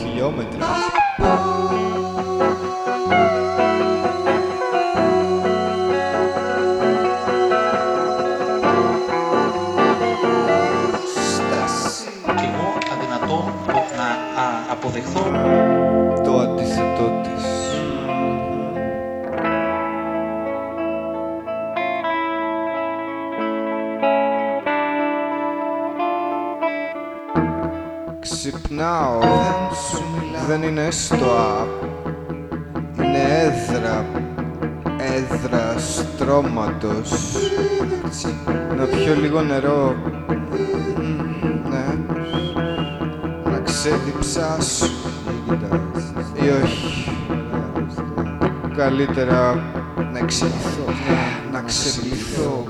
χιλιόμετρα. και εγώ αδυνατόν να α, αποδεχθώ Το αντίθετό της. Ξυπνάω, δεν είναι στο app. Είναι έδρα, έδρα στρώματος. Να πιω λίγο νερό. Ναι. Να ξεδιψάσω Ή όχι. Καλύτερα να εξελιχθώ Να ξεπληθώ